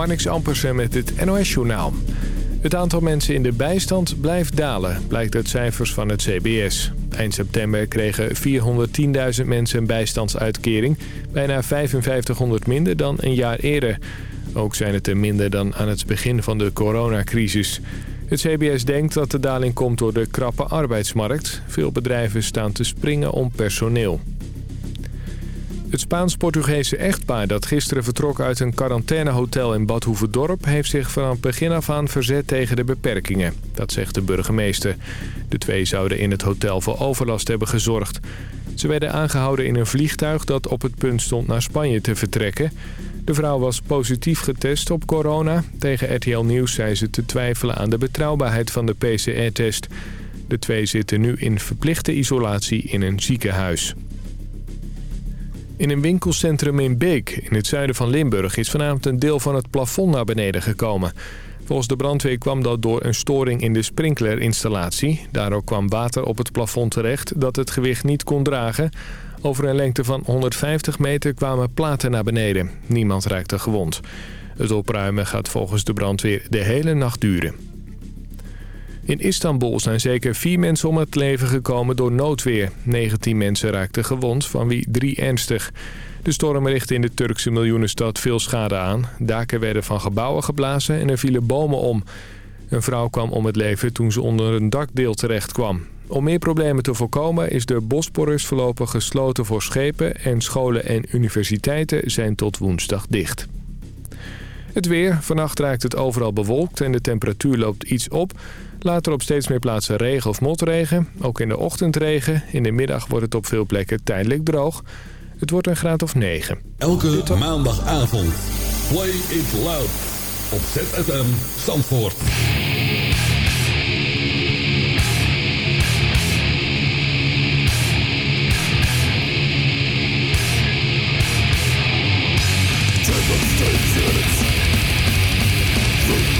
Marnix Ampersen met het NOS-journaal. Het aantal mensen in de bijstand blijft dalen, blijkt uit cijfers van het CBS. Eind september kregen 410.000 mensen een bijstandsuitkering. Bijna 5500 minder dan een jaar eerder. Ook zijn het er minder dan aan het begin van de coronacrisis. Het CBS denkt dat de daling komt door de krappe arbeidsmarkt. Veel bedrijven staan te springen om personeel. Het Spaans-Portugese echtpaar dat gisteren vertrok uit een quarantainehotel in Bad Hoeverdorp... heeft zich van het begin af aan verzet tegen de beperkingen. Dat zegt de burgemeester. De twee zouden in het hotel voor overlast hebben gezorgd. Ze werden aangehouden in een vliegtuig dat op het punt stond naar Spanje te vertrekken. De vrouw was positief getest op corona. Tegen RTL Nieuws zei ze te twijfelen aan de betrouwbaarheid van de PCR-test. De twee zitten nu in verplichte isolatie in een ziekenhuis. In een winkelcentrum in Beek, in het zuiden van Limburg... is vanavond een deel van het plafond naar beneden gekomen. Volgens de brandweer kwam dat door een storing in de sprinklerinstallatie. Daardoor kwam water op het plafond terecht dat het gewicht niet kon dragen. Over een lengte van 150 meter kwamen platen naar beneden. Niemand raakte gewond. Het opruimen gaat volgens de brandweer de hele nacht duren. In Istanbul zijn zeker vier mensen om het leven gekomen door noodweer. 19 mensen raakten gewond, van wie drie ernstig. De storm richtte in de Turkse miljoenenstad veel schade aan. Daken werden van gebouwen geblazen en er vielen bomen om. Een vrouw kwam om het leven toen ze onder een dakdeel terecht kwam. Om meer problemen te voorkomen is de Bosporus voorlopig gesloten voor schepen... en scholen en universiteiten zijn tot woensdag dicht. Het weer. Vannacht raakt het overal bewolkt en de temperatuur loopt iets op... Later op steeds meer plaatsen regen of motregen. Ook in de ochtend regen. In de middag wordt het op veel plekken tijdelijk droog. Het wordt een graad of 9. Elke maandagavond. Play it loud. Op ZFM Zandvoort. Take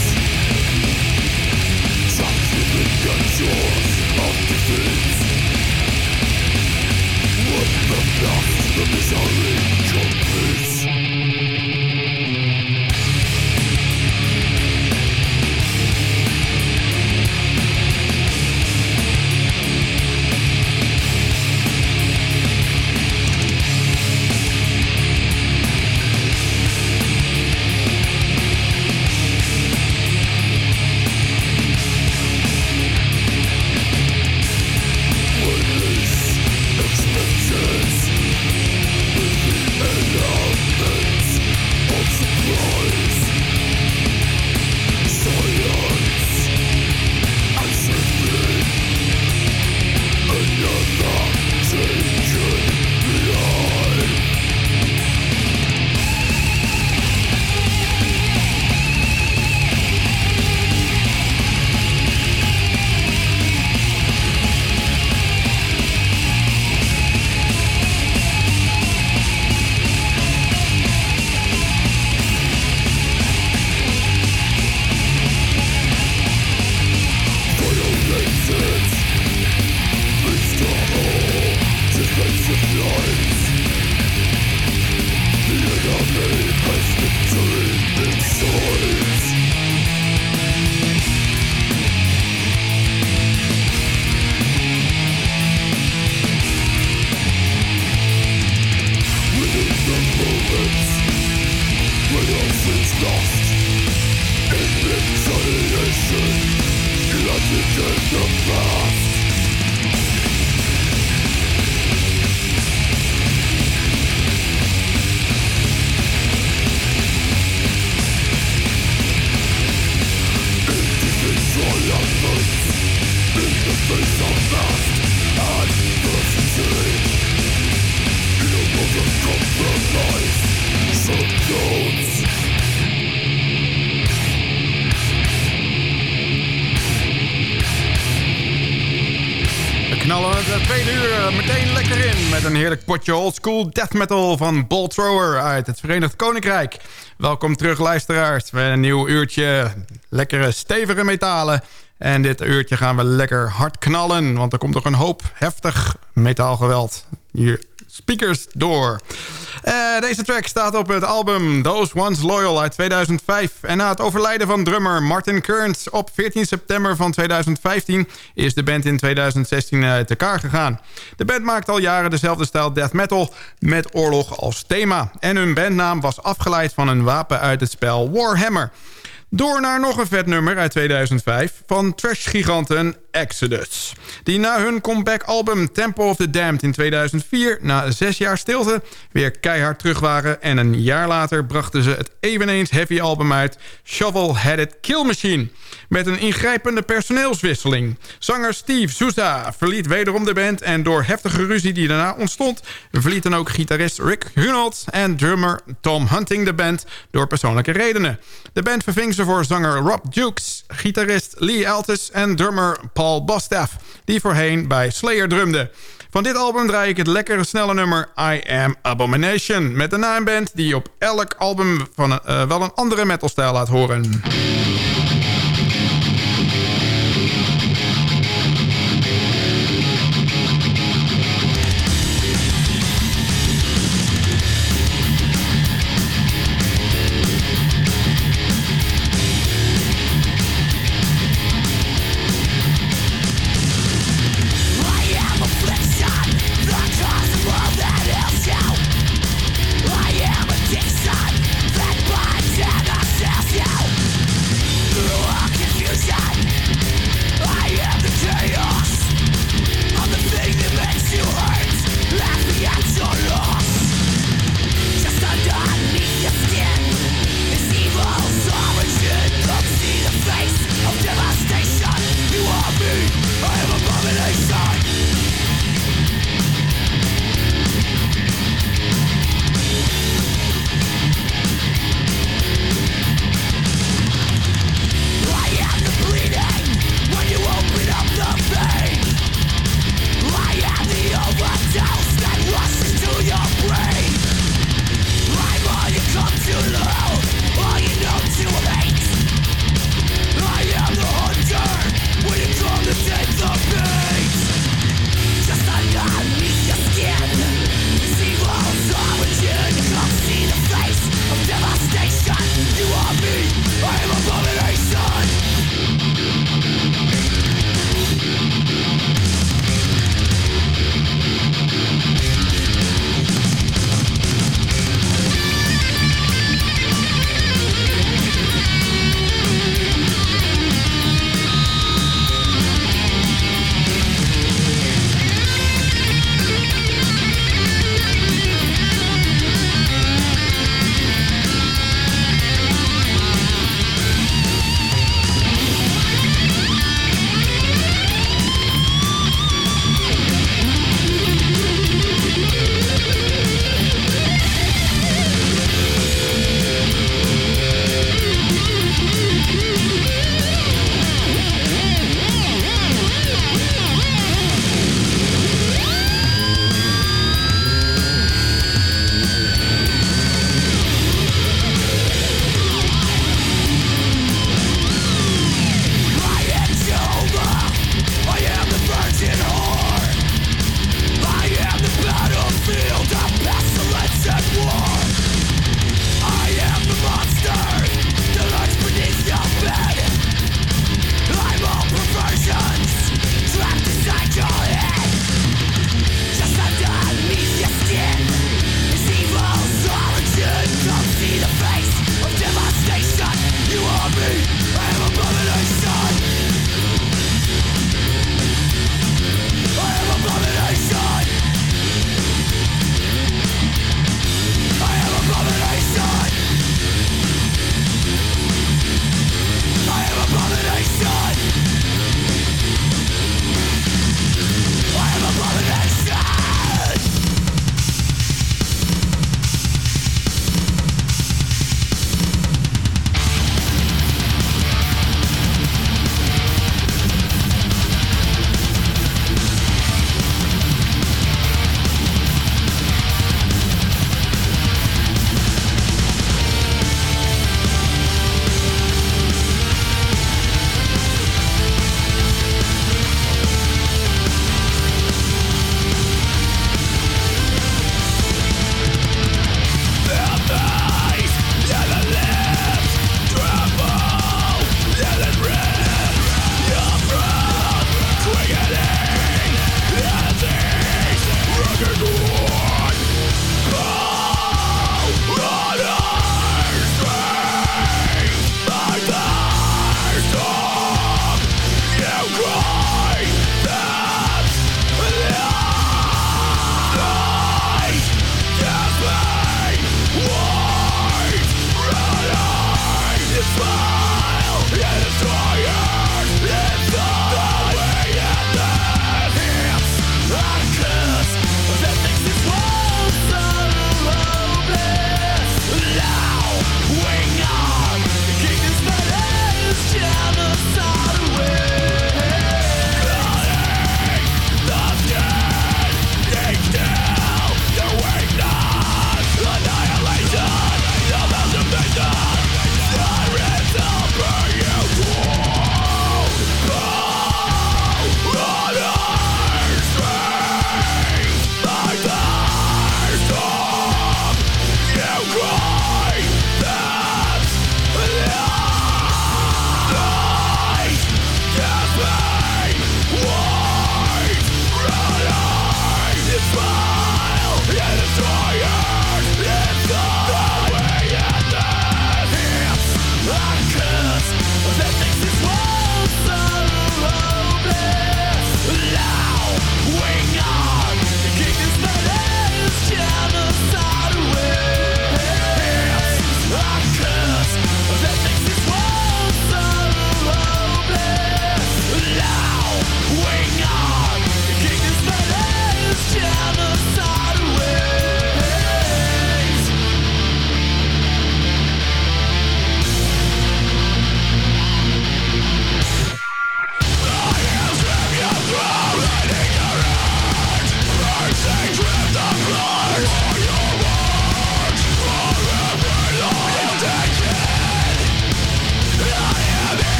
With the last, misery completes. Heerlijk potje oldschool death metal van Bolt Thrower uit het Verenigd Koninkrijk. Welkom terug luisteraars met een nieuw uurtje lekkere stevige metalen. En dit uurtje gaan we lekker hard knallen, want er komt nog een hoop heftig metaalgeweld hier speakers door. Uh, deze track staat op het album Those Ones Loyal uit 2005. En na het overlijden van drummer Martin Kearns op 14 september van 2015... is de band in 2016 uit elkaar gegaan. De band maakt al jaren dezelfde stijl death metal met oorlog als thema. En hun bandnaam was afgeleid van een wapen uit het spel Warhammer... Door naar nog een vet nummer uit 2005 van trash-giganten Exodus. Die na hun comeback-album Temple of the Damned in 2004... na zes jaar stilte weer keihard terug waren... en een jaar later brachten ze het eveneens heavy album uit... Shovel-Headed Kill Machine... met een ingrijpende personeelswisseling. Zanger Steve Souza verliet wederom de band... en door heftige ruzie die daarna ontstond... verlieten ook gitarist Rick Hunold en drummer Tom Hunting de band... door persoonlijke redenen. De band verving voor zanger Rob Dukes, gitarist Lee Altus en drummer Paul Bostaff... die voorheen bij Slayer drumde. Van dit album draai ik het lekkere snelle nummer I Am Abomination... met een naamband die op elk album van uh, wel een andere metalstijl laat horen.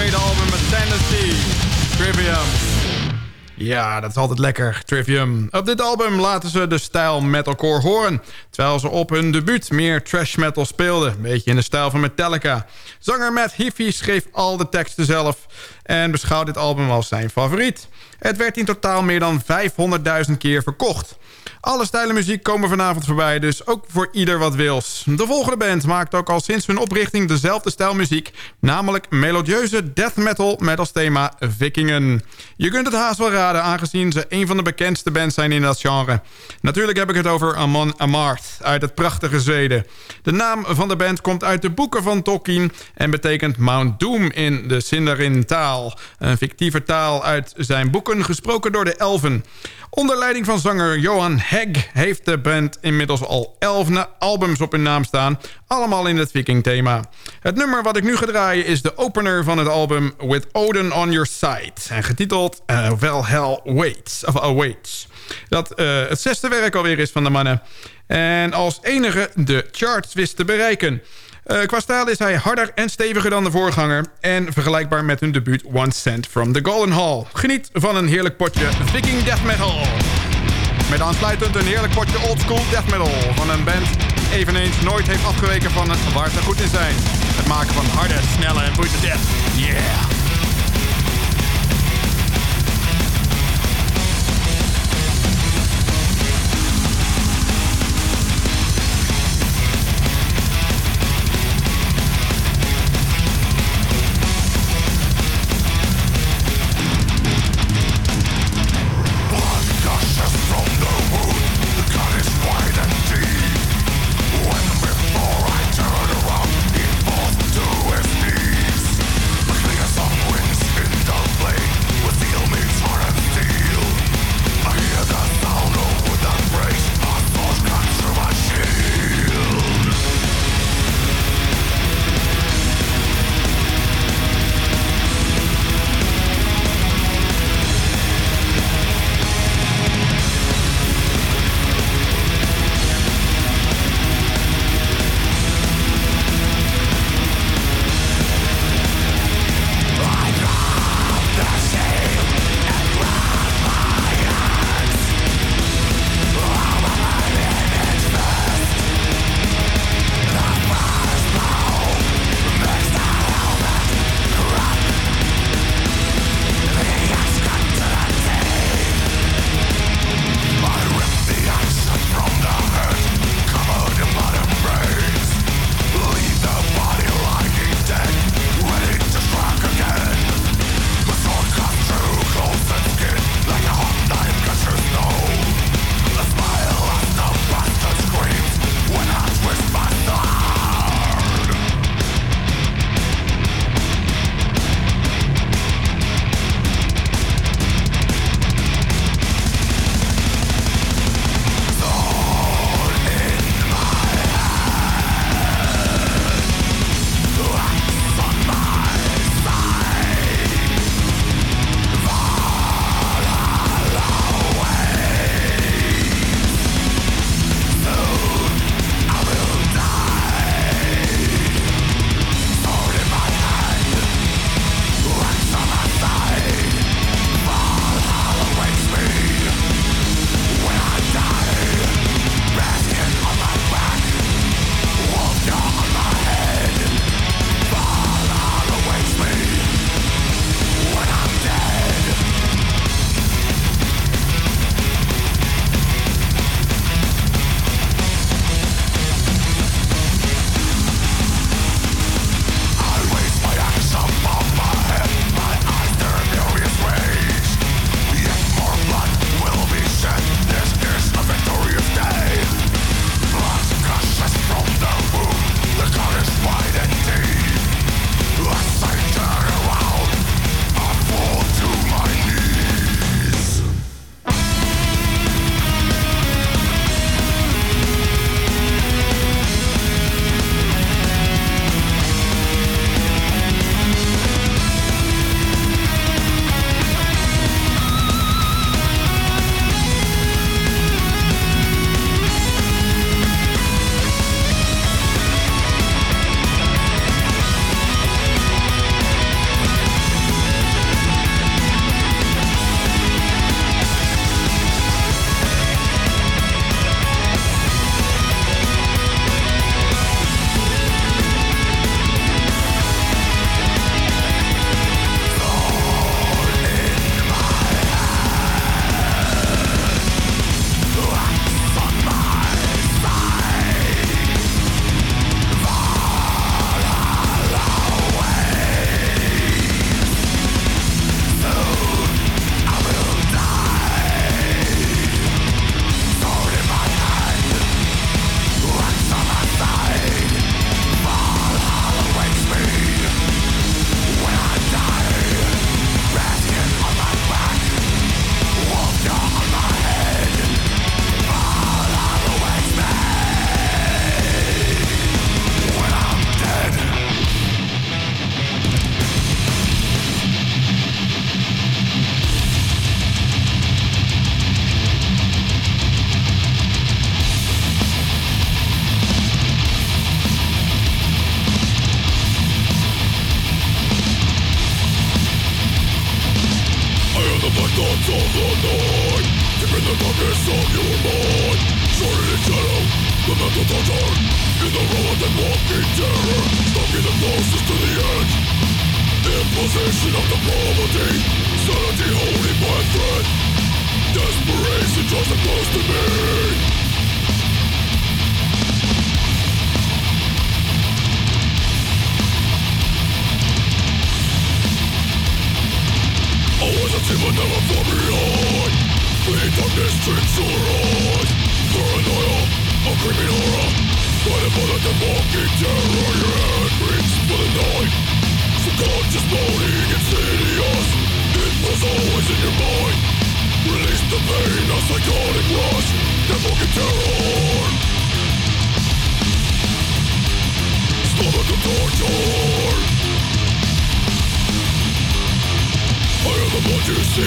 Tweede album met Tendency, Trivium. Ja, dat is altijd lekker, Trivium. Op dit album laten ze de stijl metalcore horen... terwijl ze op hun debuut meer trash metal speelden. Een beetje in de stijl van Metallica. Zanger Matt Heafy schreef al de teksten zelf... en beschouwt dit album als zijn favoriet. Het werd in totaal meer dan 500.000 keer verkocht. Alle stijlen muziek komen vanavond voorbij, dus ook voor ieder wat wils. De volgende band maakt ook al sinds hun oprichting dezelfde stijl muziek... namelijk melodieuze death metal met als thema Vikingen. Je kunt het haast wel raden, aangezien ze een van de bekendste bands zijn in dat genre. Natuurlijk heb ik het over Amon Amarth uit het prachtige Zweden. De naam van de band komt uit de boeken van Tolkien... en betekent Mount Doom in de Sindarin-taal. Een fictieve taal uit zijn boeken, gesproken door de elfen. Onder leiding van zanger Johan Hegg heeft de band inmiddels al elf albums op hun naam staan. Allemaal in het viking-thema. Het nummer wat ik nu ga draaien is de opener van het album With Odin on Your Side. En getiteld uh, Well Hell Waits. Of Awaits. Dat uh, het zesde werk alweer is van de mannen. En als enige de charts wist te bereiken. Uh, qua is hij harder en steviger dan de voorganger... en vergelijkbaar met hun debuut One Cent from the Golden Hall. Geniet van een heerlijk potje Viking Death Metal. Met aansluitend een heerlijk potje Old School Death Metal... van een band eveneens nooit heeft afgeweken van waar ze goed in zijn. Het maken van harde, snelle en brute death. Yeah!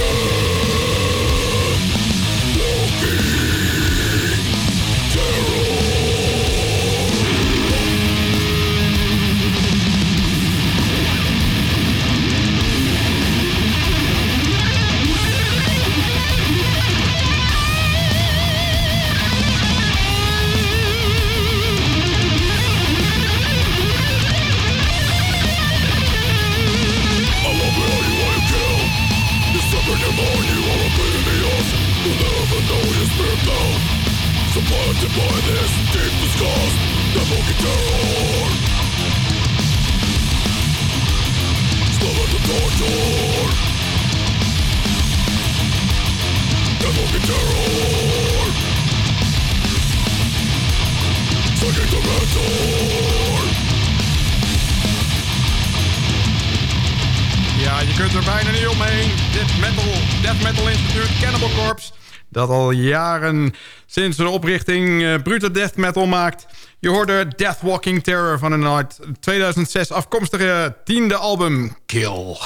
Yeah. Supplanted by this deep disgust. Evoking terror Stomach of torture. Evoking terror Psychic dimension Ja, je kunt er bijna niet omheen. Dit metal, death metal instituut Cannibal Corpse. Dat al jaren sinds de oprichting uh, brute death metal maakt. Je hoorde Death Walking Terror van een uit 2006 afkomstige tiende album Kill.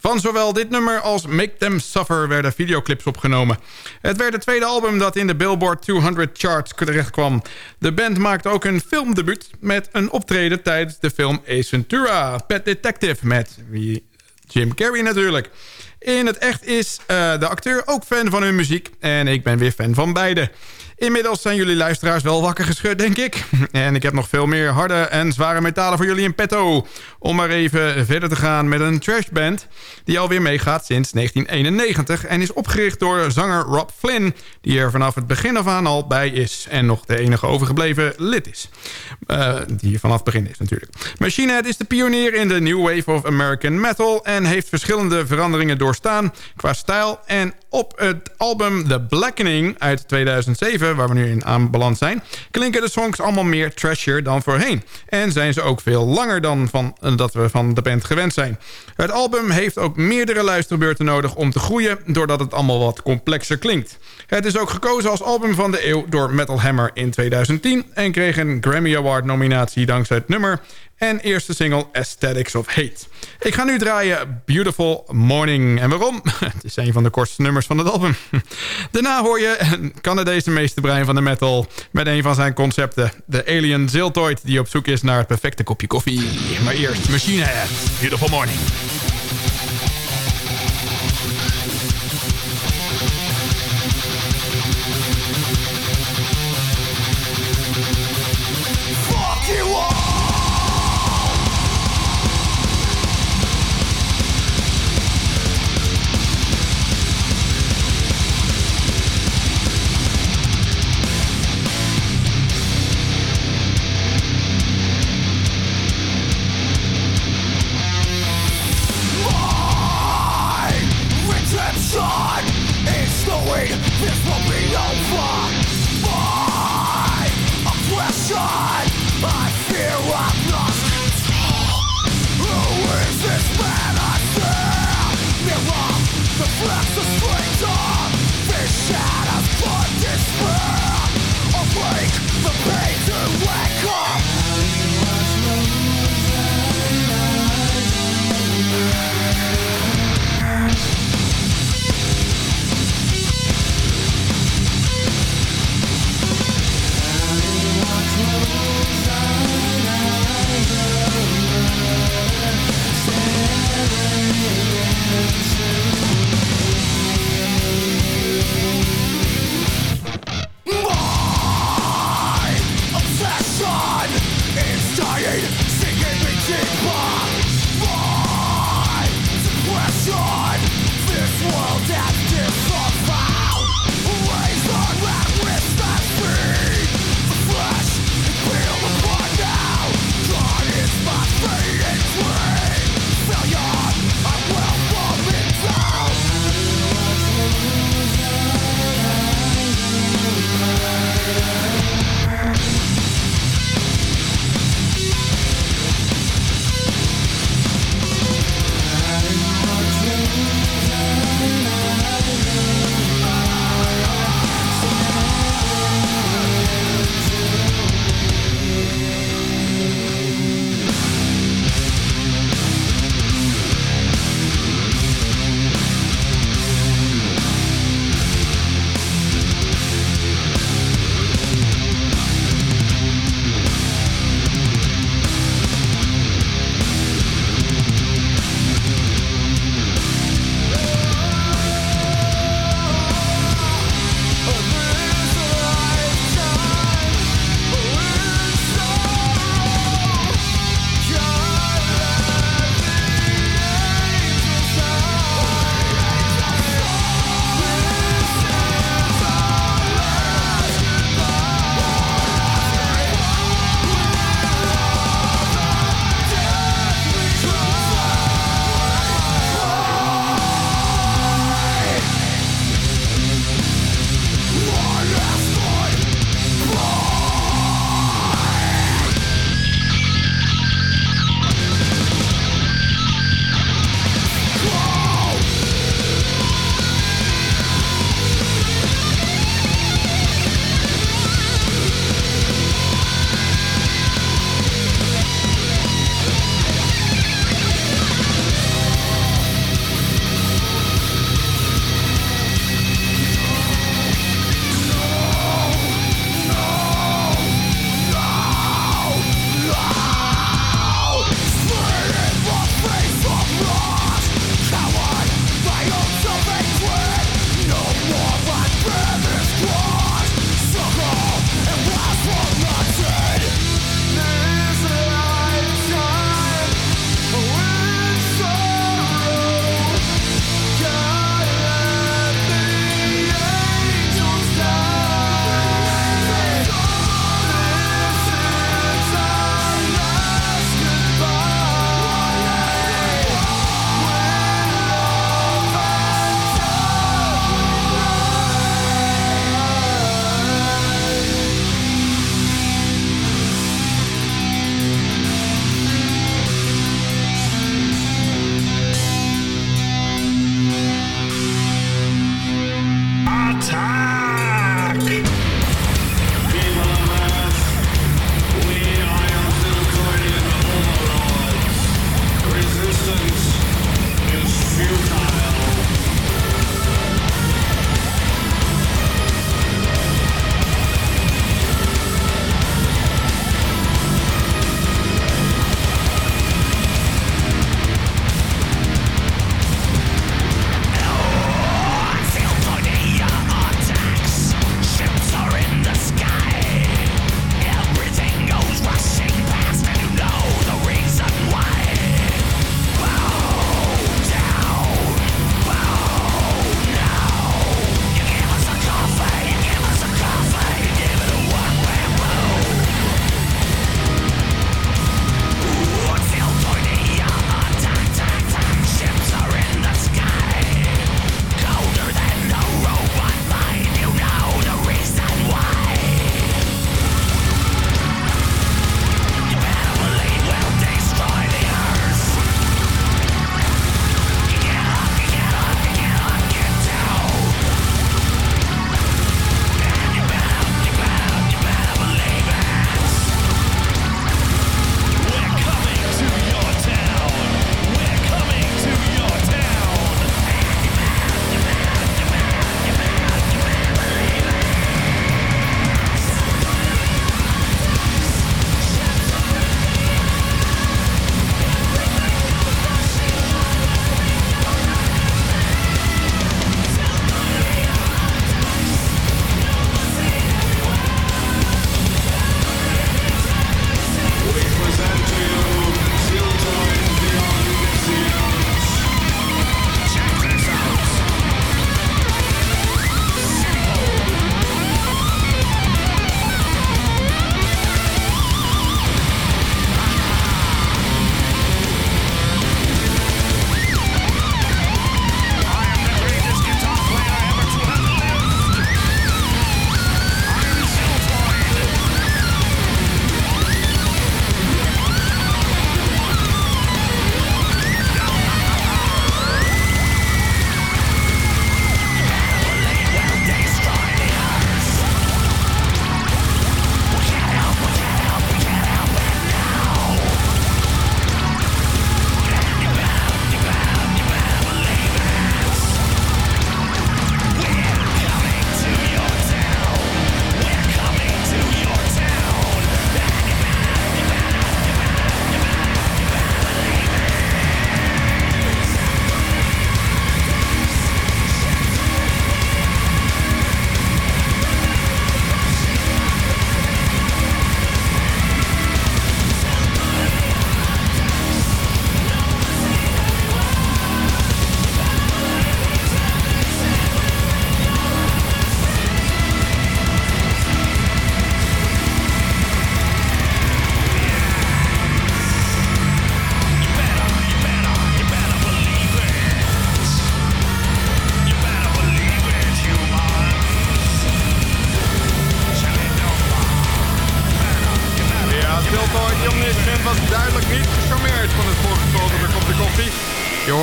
Van zowel dit nummer als Make Them Suffer werden videoclips opgenomen. Het werd het tweede album dat in de Billboard 200 charts terecht kwam. De band maakte ook een filmdebuut met een optreden tijdens de film Ace Ventura, Pet Detective met Jim Carrey natuurlijk. In het echt is uh, de acteur ook fan van hun muziek. En ik ben weer fan van beide. Inmiddels zijn jullie luisteraars wel wakker geschud, denk ik. En ik heb nog veel meer harde en zware metalen voor jullie in petto. Om maar even verder te gaan met een trashband... die alweer meegaat sinds 1991... en is opgericht door zanger Rob Flynn... die er vanaf het begin af aan al bij is... en nog de enige overgebleven lid is. Uh, die vanaf het begin is natuurlijk. Machine Head is de pionier in de New Wave of American Metal... en heeft verschillende veranderingen doorstaan qua stijl... en op het album The Blackening uit 2007, waar we nu in aanbeland zijn... klinken de songs allemaal meer trashier dan voorheen. En zijn ze ook veel langer dan van, eh, dat we van de band gewend zijn. Het album heeft ook meerdere luisterbeurten nodig om te groeien... doordat het allemaal wat complexer klinkt. Het is ook gekozen als album van de eeuw door Metal Hammer in 2010... en kreeg een Grammy Award nominatie dankzij het nummer en eerste single Aesthetics of Hate. Ik ga nu draaien Beautiful Morning. En waarom? Het is een van de kortste nummers van het album. Daarna hoor je een Canadese meesterbrein van de metal... met een van zijn concepten, de Alien Ziltoid... die op zoek is naar het perfecte kopje koffie. Maar eerst Machine Beautiful Morning.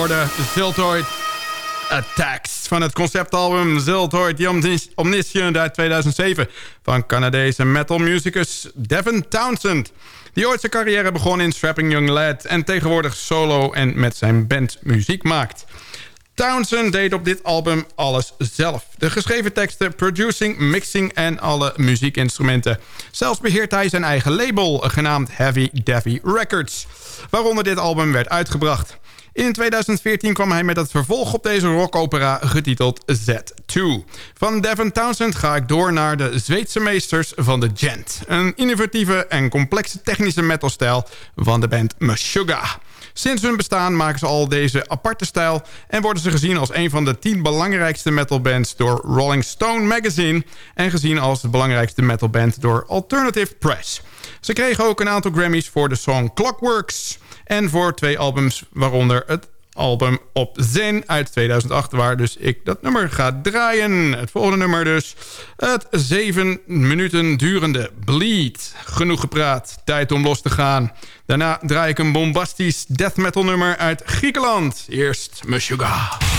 Hoorde Ziltoid Attacks van het conceptalbum Ziltoid Omniscient uit 2007 van Canadese metal musicus Devin Townsend. Die ooit zijn carrière begon in Strapping Young Lad en tegenwoordig solo en met zijn band muziek maakt. Townsend deed op dit album alles zelf. De geschreven teksten, producing, mixing en alle muziekinstrumenten. Zelfs beheert hij zijn eigen label, genaamd Heavy Davy Records. Waaronder dit album werd uitgebracht. In 2014 kwam hij met het vervolg op deze rockopera getiteld Z2. Van Devon Townsend ga ik door naar de Zweedse meesters van de Gent. Een innovatieve en complexe technische metalstijl van de band Meshuggah. Sinds hun bestaan maken ze al deze aparte stijl... en worden ze gezien als een van de tien belangrijkste metalbands... door Rolling Stone Magazine... en gezien als de belangrijkste metalband door Alternative Press. Ze kregen ook een aantal Grammys voor de song Clockworks... en voor twee albums, waaronder het album Op Zen uit 2008... waar dus ik dat nummer ga draaien. Het volgende nummer dus. Het zeven minuten durende Bleed. Genoeg gepraat, tijd om los te gaan. Daarna draai ik een bombastisch death metal nummer uit Griekenland. Eerst Meshuggah.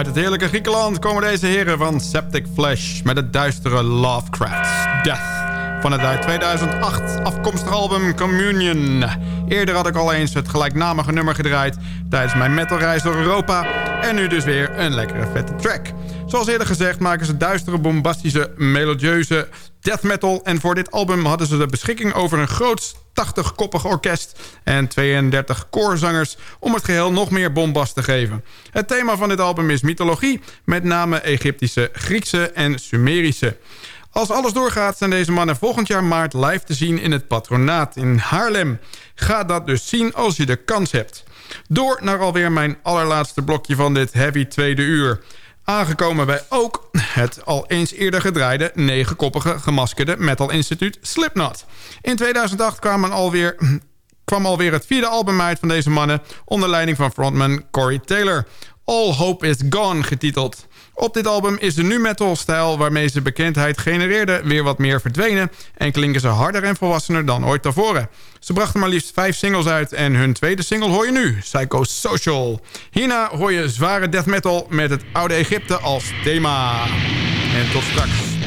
Uit het heerlijke Griekenland komen deze heren van Septic Flesh... met het duistere Lovecraft's Death van het uit 2008 afkomstige album Communion. Eerder had ik al eens het gelijknamige nummer gedraaid... tijdens mijn metalreis door Europa... en nu dus weer een lekkere vette track. Zoals eerder gezegd maken ze duistere, bombastische, melodieuze death metal... en voor dit album hadden ze de beschikking over een groot 80-koppig orkest en 32 koorzangers... om het geheel nog meer bombast te geven. Het thema van dit album is mythologie, met name Egyptische, Griekse en Sumerische. Als alles doorgaat zijn deze mannen volgend jaar maart live te zien in het patronaat in Haarlem. Ga dat dus zien als je de kans hebt. Door naar alweer mijn allerlaatste blokje van dit heavy tweede uur. Aangekomen bij ook het al eens eerder gedraaide... negenkoppige gemaskerde metal instituut Slipknot. In 2008 kwamen alweer kwam alweer het vierde album uit van deze mannen... onder leiding van frontman Corey Taylor. All Hope Is Gone getiteld. Op dit album is de nu metal stijl waarmee ze bekendheid genereerden weer wat meer verdwenen... en klinken ze harder en volwassener dan ooit tevoren. Ze brachten maar liefst vijf singles uit en hun tweede single hoor je nu, Psychosocial. Hierna hoor je zware death metal met het oude Egypte als thema. En tot straks.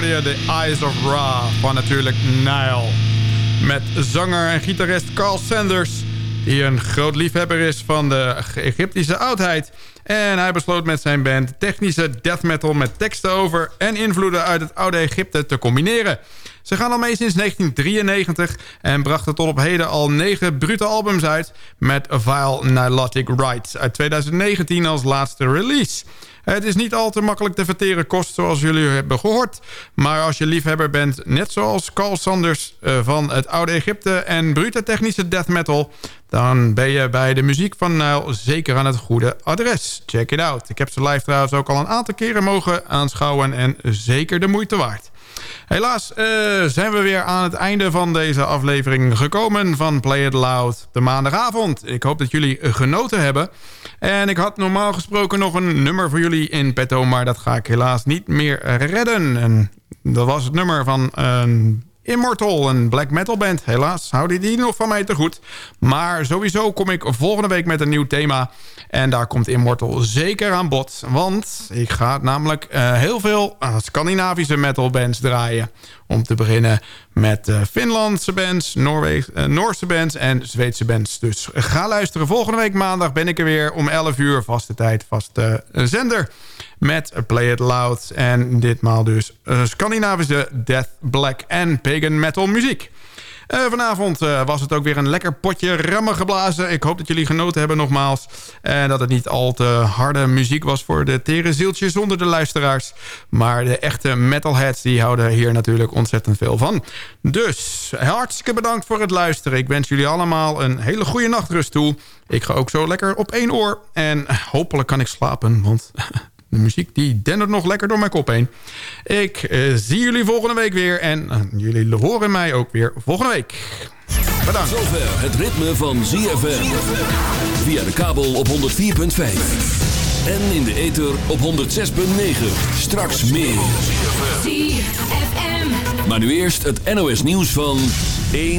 Hoorde The Eyes of Ra van natuurlijk Nile. Met zanger en gitarist Carl Sanders, die een groot liefhebber is van de Egyptische oudheid. En hij besloot met zijn band technische death metal met teksten over en invloeden uit het oude Egypte te combineren. Ze gaan al mee sinds 1993 en brachten tot op heden al negen brute albums uit... met Vile Nilotic Rights uit 2019 als laatste release. Het is niet al te makkelijk te verteren kost zoals jullie hebben gehoord. Maar als je liefhebber bent, net zoals Carl Sanders eh, van het oude Egypte... en brute technische death metal... dan ben je bij de muziek van Nile zeker aan het goede adres. Check it out. Ik heb ze live trouwens ook al een aantal keren mogen aanschouwen... en zeker de moeite waard. Helaas uh, zijn we weer aan het einde van deze aflevering gekomen van Play It Loud, de maandagavond. Ik hoop dat jullie genoten hebben. En ik had normaal gesproken nog een nummer voor jullie in petto, maar dat ga ik helaas niet meer redden. En dat was het nummer van een Immortal, een black metal band. Helaas houden die nog van mij te goed. Maar sowieso kom ik volgende week met een nieuw thema. En daar komt Immortal zeker aan bod. Want ik ga namelijk uh, heel veel uh, Scandinavische metal bands draaien. Om te beginnen met uh, Finlandse bands, Noorse bands en Zweedse bands. Dus ga luisteren. Volgende week maandag ben ik er weer om 11 uur. Vaste tijd, vaste zender met Play It Loud. En ditmaal dus Scandinavische death, black en pagan metal muziek. Uh, vanavond uh, was het ook weer een lekker potje rammen geblazen. Ik hoop dat jullie genoten hebben nogmaals. En dat het niet al te harde muziek was voor de tere zieltjes zonder de luisteraars. Maar de echte metalheads die houden hier natuurlijk ontzettend veel van. Dus hartstikke bedankt voor het luisteren. Ik wens jullie allemaal een hele goede nachtrust toe. Ik ga ook zo lekker op één oor. En hopelijk kan ik slapen, want de muziek die dendert nog lekker door mijn kop heen. Ik uh, zie jullie volgende week weer. En uh, jullie horen mij ook weer volgende week. Bedankt. Zover het ritme van ZFM. Via de kabel op 104.5. En in de ether op 106.9. Straks meer. ZFM. Maar nu eerst het NOS nieuws van 1